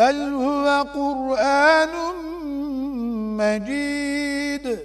بل هو قرآن مجيد.